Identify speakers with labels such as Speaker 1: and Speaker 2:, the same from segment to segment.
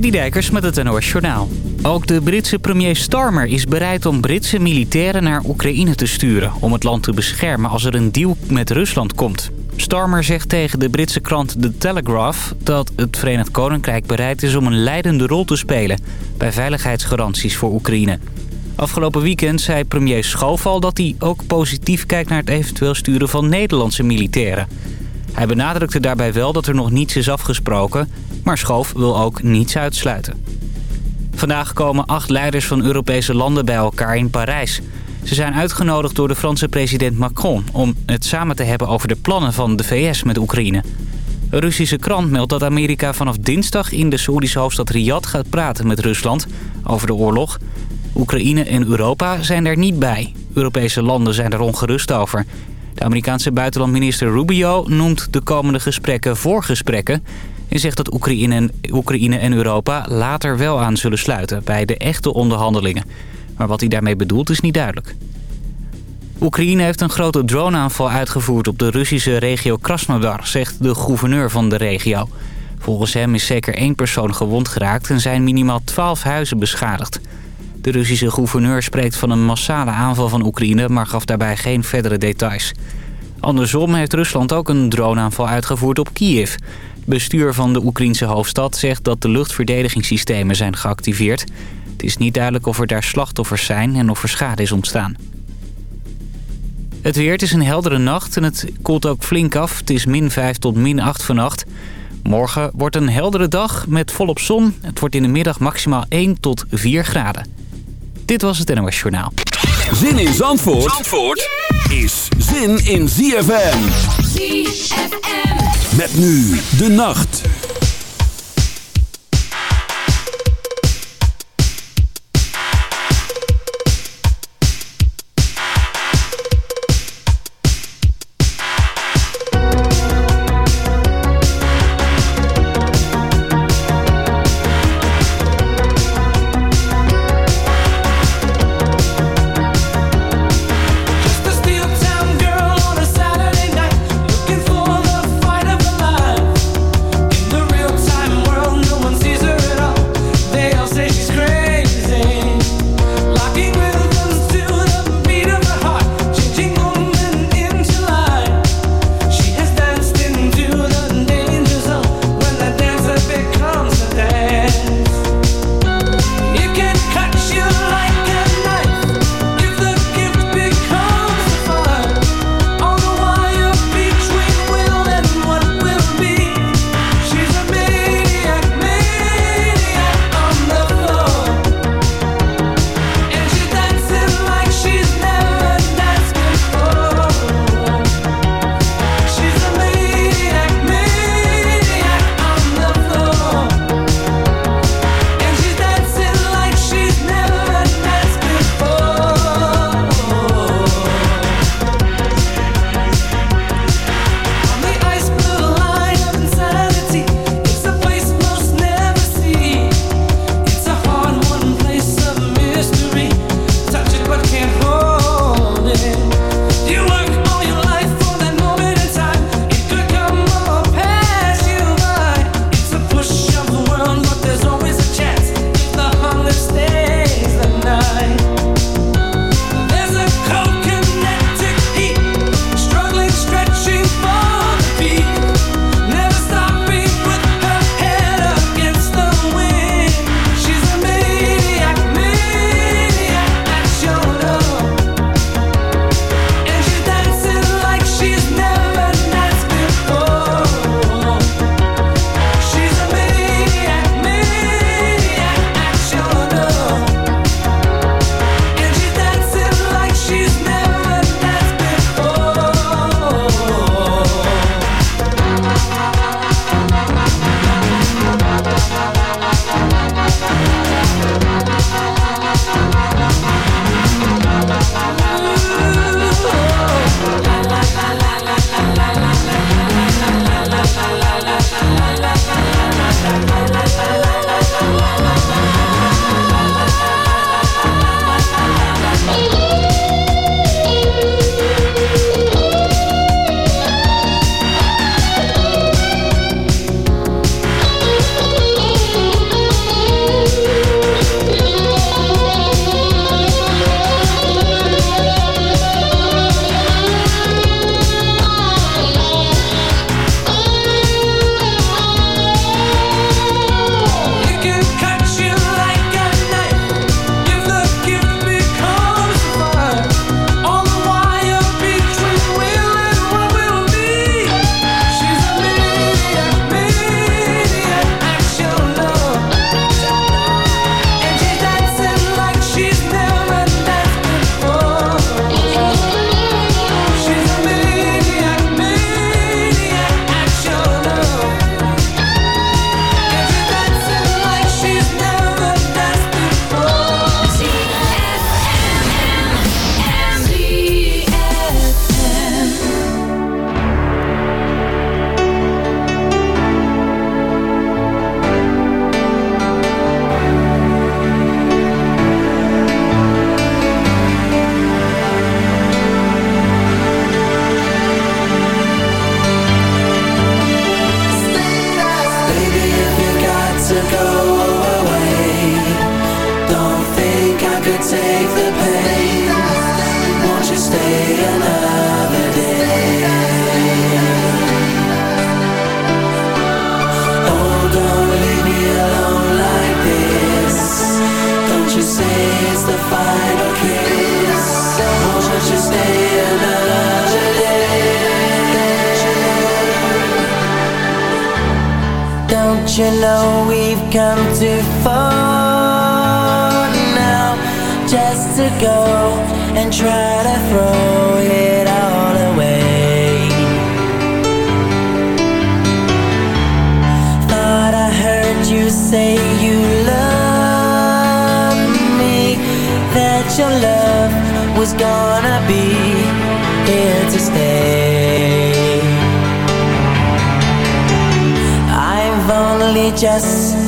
Speaker 1: Dijkers met het NOS Journaal. Ook de Britse premier Starmer is bereid om Britse militairen naar Oekraïne te sturen... om het land te beschermen als er een deal met Rusland komt. Starmer zegt tegen de Britse krant The Telegraph... dat het Verenigd Koninkrijk bereid is om een leidende rol te spelen... bij veiligheidsgaranties voor Oekraïne. Afgelopen weekend zei premier Schoof al dat hij ook positief kijkt... naar het eventueel sturen van Nederlandse militairen... Hij benadrukte daarbij wel dat er nog niets is afgesproken... maar Schoof wil ook niets uitsluiten. Vandaag komen acht leiders van Europese landen bij elkaar in Parijs. Ze zijn uitgenodigd door de Franse president Macron... om het samen te hebben over de plannen van de VS met Oekraïne. Een Russische krant meldt dat Amerika vanaf dinsdag in de Saoedische hoofdstad Riyadh gaat praten met Rusland over de oorlog. Oekraïne en Europa zijn er niet bij. Europese landen zijn er ongerust over. De Amerikaanse buitenlandminister Rubio noemt de komende gesprekken voorgesprekken... en zegt dat Oekraïne en, Oekraïne en Europa later wel aan zullen sluiten bij de echte onderhandelingen. Maar wat hij daarmee bedoelt is niet duidelijk. Oekraïne heeft een grote droneaanval uitgevoerd op de Russische regio Krasnodar, zegt de gouverneur van de regio. Volgens hem is zeker één persoon gewond geraakt en zijn minimaal twaalf huizen beschadigd. De Russische gouverneur spreekt van een massale aanval van Oekraïne... maar gaf daarbij geen verdere details. Andersom heeft Rusland ook een droneaanval uitgevoerd op Kiev. Het bestuur van de Oekraïnse hoofdstad zegt dat de luchtverdedigingssystemen zijn geactiveerd. Het is niet duidelijk of er daar slachtoffers zijn en of er schade is ontstaan. Het weer, het is een heldere nacht en het koelt ook flink af. Het is min 5 tot min 8 vannacht. Morgen wordt een heldere dag met volop zon. Het wordt in de middag maximaal 1 tot 4 graden. Dit was het NOS Journaal.
Speaker 2: Zin in Zandvoort, Zandvoort is zin in ZFM. ZFM. Met nu de nacht.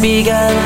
Speaker 3: began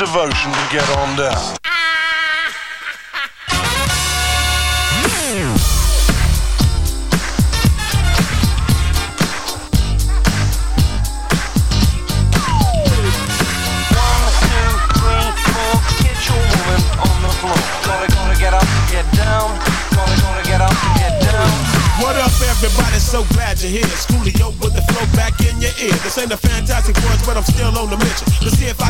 Speaker 4: Devotion to get on down.
Speaker 5: Everybody's so glad you're here. Schoolio with the flow back in your ear. This ain't a fantastic words, but I'm still on the mission to see if I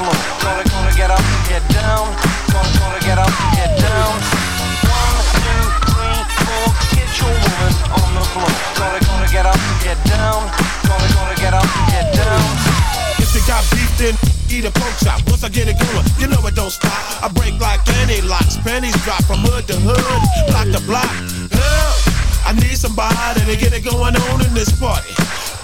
Speaker 5: Floor. Gonna, gonna get up, get down. Gonna, gonna get up, get down. One, two, three, four, get your woman on the floor. Gonna, gonna get up, get down. Gonna, gonna get up, get down. If you got beef, then eat a pork chop. Once I get it going, you know it don't stop. I break like any locks, pennies drop from hood to hood, block to block. Help! I need somebody to get it going on in this party.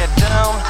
Speaker 5: get down.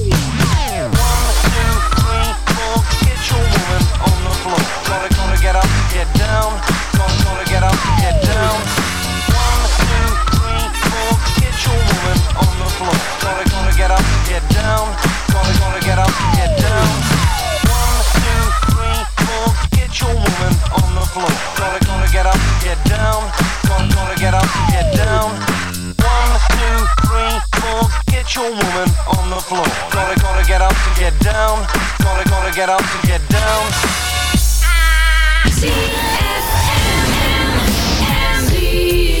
Speaker 5: Get down. One, two, three, four. Get your woman on the floor. Gotta, gotta get up to get down. Gotta, gotta get up to get down.
Speaker 6: CFMMMZ.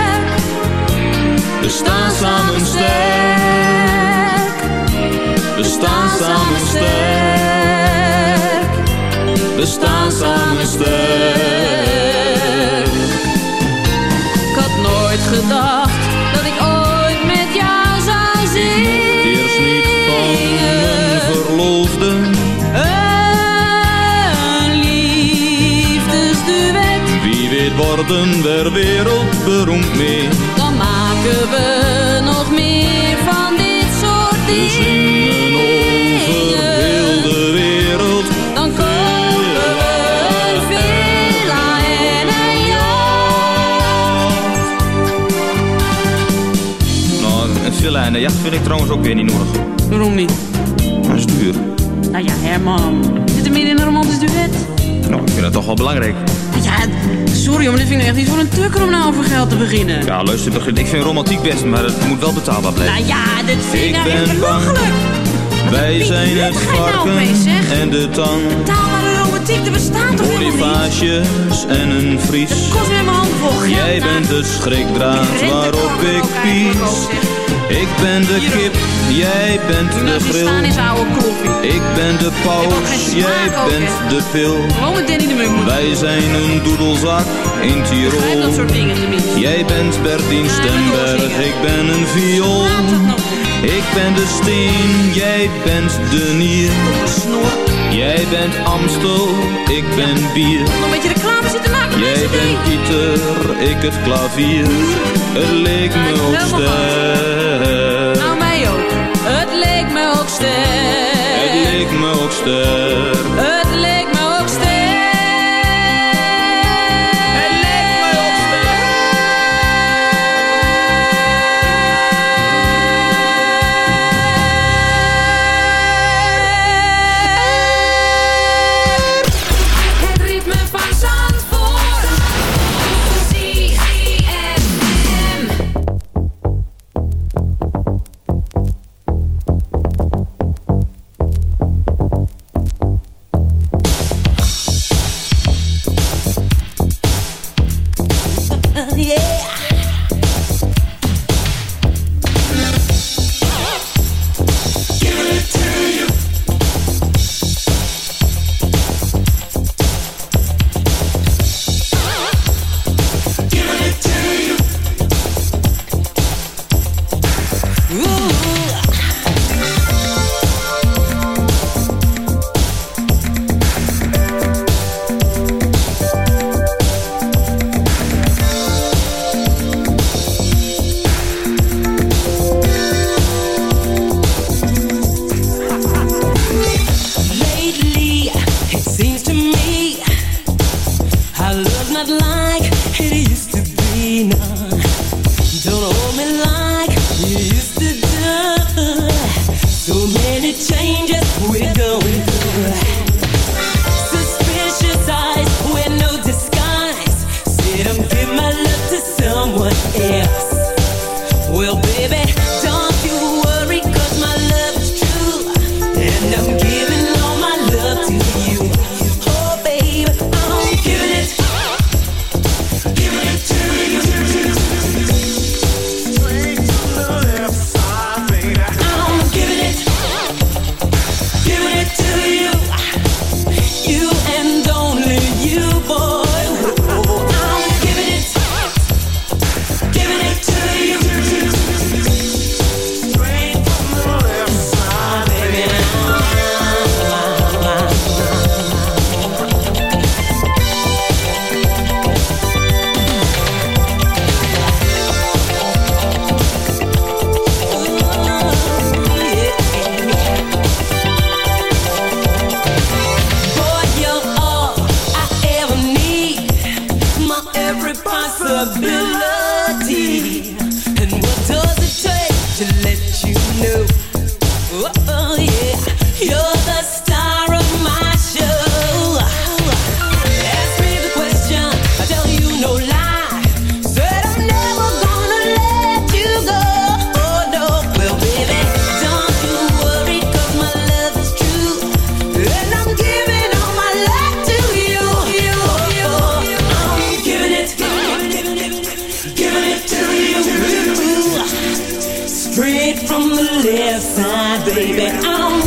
Speaker 6: We staan samen sterk. We staan samen sterk. We staan samen sterk.
Speaker 7: Ik had nooit gedacht dat ik ooit met jou zou zingen.
Speaker 6: Eerst niet van mijn verloofde.
Speaker 7: Een liefdesduet,
Speaker 6: Wie weet worden we wereldberoemd mee.
Speaker 7: Maken we nog meer van dit soort dingen.
Speaker 6: de wereld.
Speaker 7: Dan kopen we een villa en een jacht.
Speaker 6: Nou, een villa en een jacht vind ik trouwens ook weer niet nodig.
Speaker 7: Waarom niet?
Speaker 6: Dat is duur.
Speaker 7: Nou ja, Herman. Zit er meer in een romantisch duet?
Speaker 6: Nou, ik vind dat toch wel belangrijk.
Speaker 7: Ja, sorry, maar dit vind ik echt niet voor een tukker om nou over geld te beginnen.
Speaker 6: Ja, luister, Begrit, ik vind romantiek best, maar het moet wel betaalbaar blijven.
Speaker 7: Nou ja, dit vind ik, nou
Speaker 6: ben
Speaker 7: belachelijk.
Speaker 6: Wij zijn het
Speaker 7: nou
Speaker 6: varken en de tang.
Speaker 7: Betaalbare romantiek, er bestaat toch helemaal niet?
Speaker 6: En een vries.
Speaker 7: Het kost me mijn.
Speaker 6: Jij
Speaker 7: nou.
Speaker 6: bent de schrikdraad waarop ik pies. Ik ben de kip, jij bent de grill.
Speaker 7: staan is oude koffie.
Speaker 6: Ik ben de paus, jij bent de pil. Wij zijn een doedelzak in Tirol. Jij bent Bertien
Speaker 7: Ja,
Speaker 6: Stemberg,
Speaker 7: doorzingen.
Speaker 6: ik ben een viool. Ik ben de steen, jij bent de nier. Jij bent Amstel, ik ben bier. Jij bent. Pieter, ik het klavier. Het leek me ook sterk.
Speaker 7: Leek
Speaker 8: left side, baby. I'm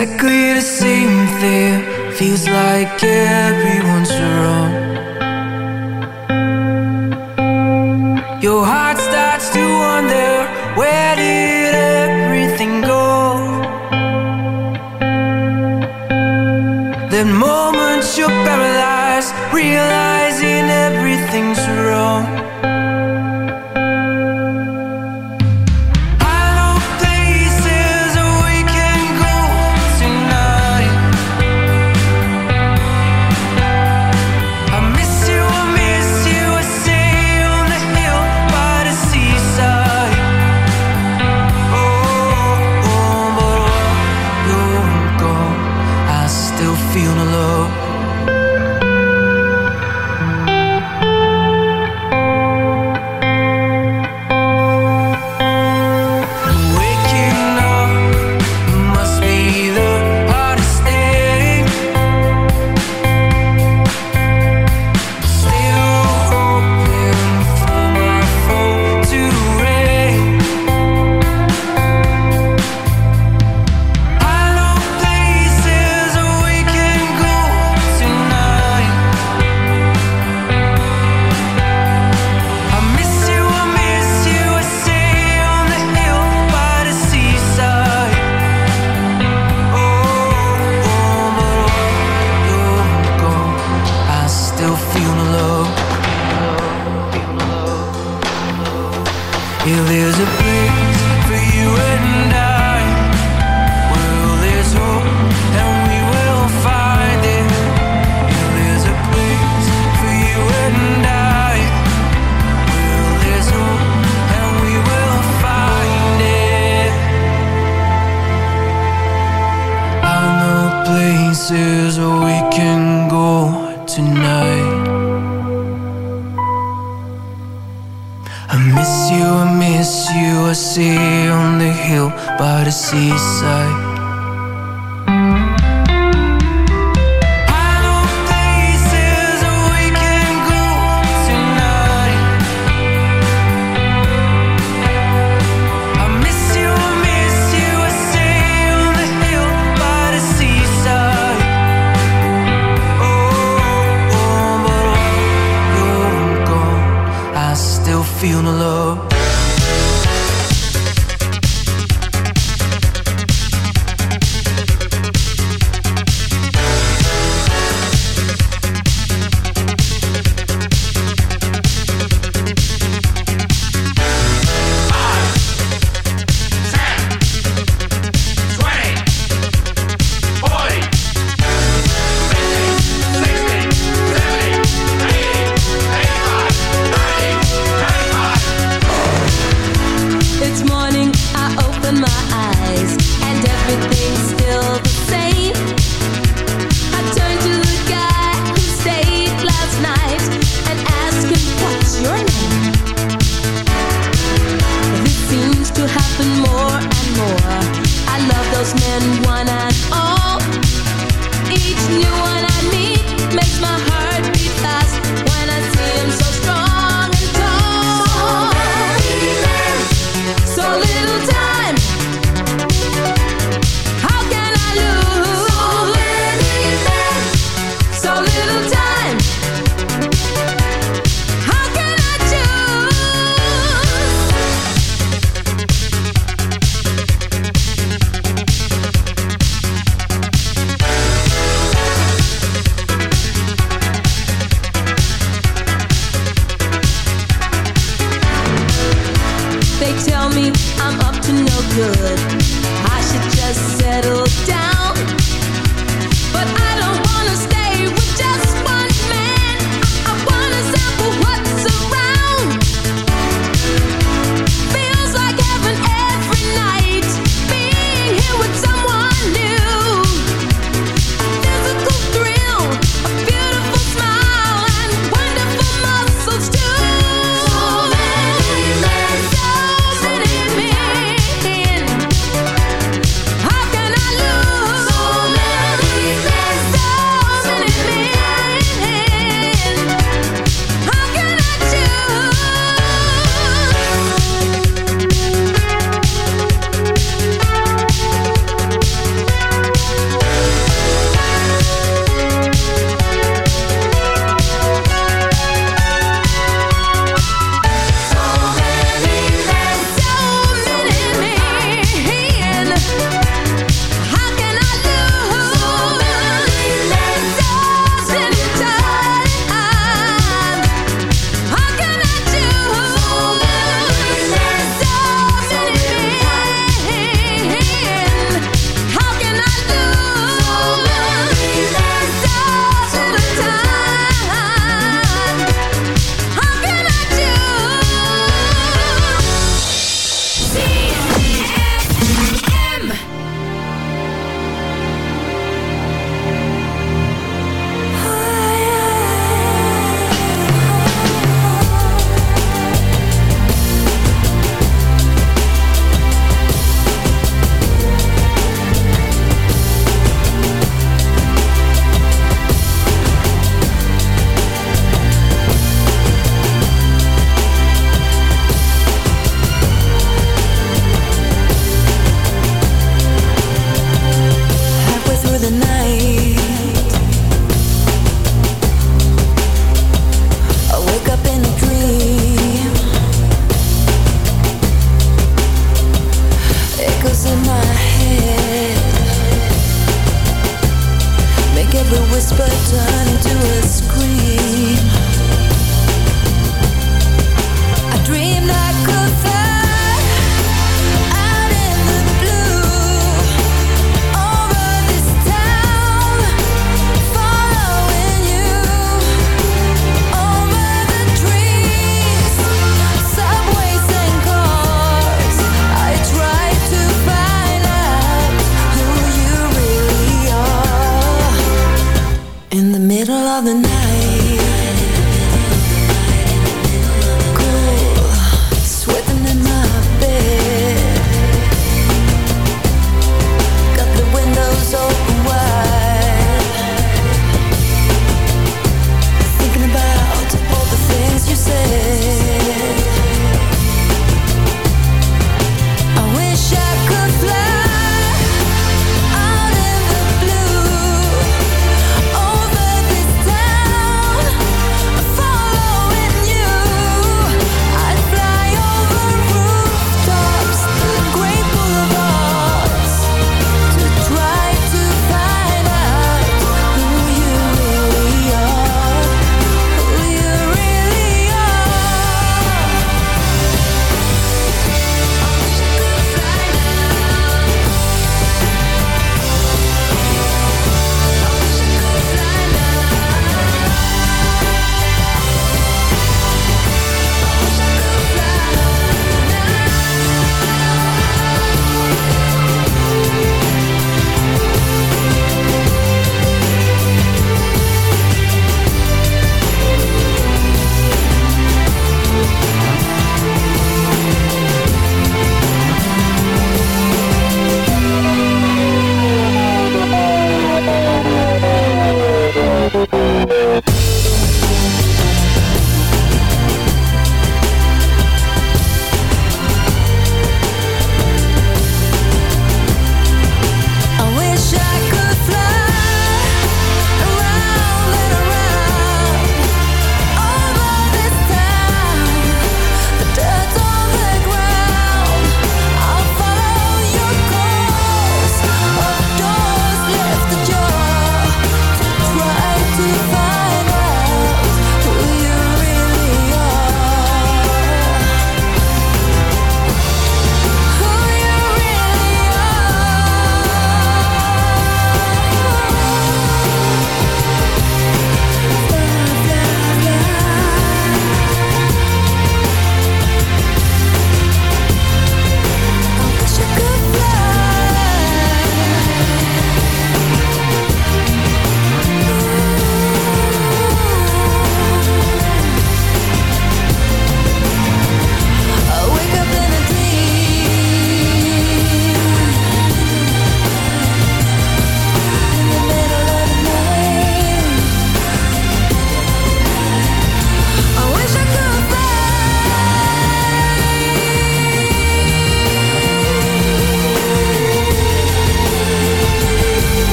Speaker 9: exactly the same thing. Feels like everyone's wrong. Your heart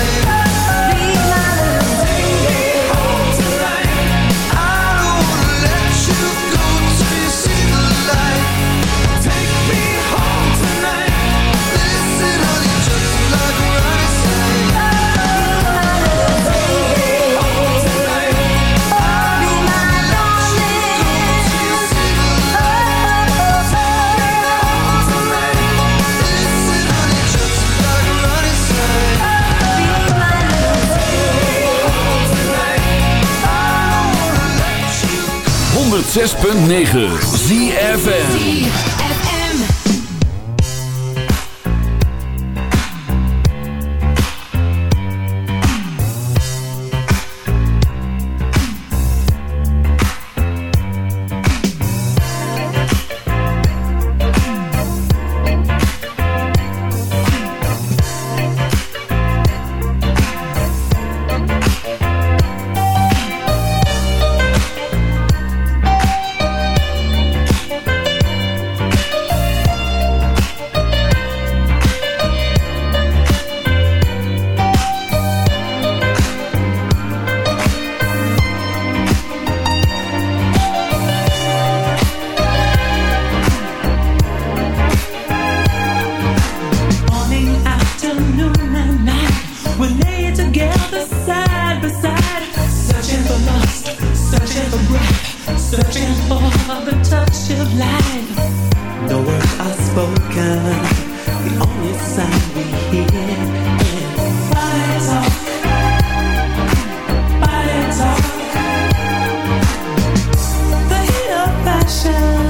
Speaker 8: Good.
Speaker 2: 106.9 ZFN
Speaker 10: of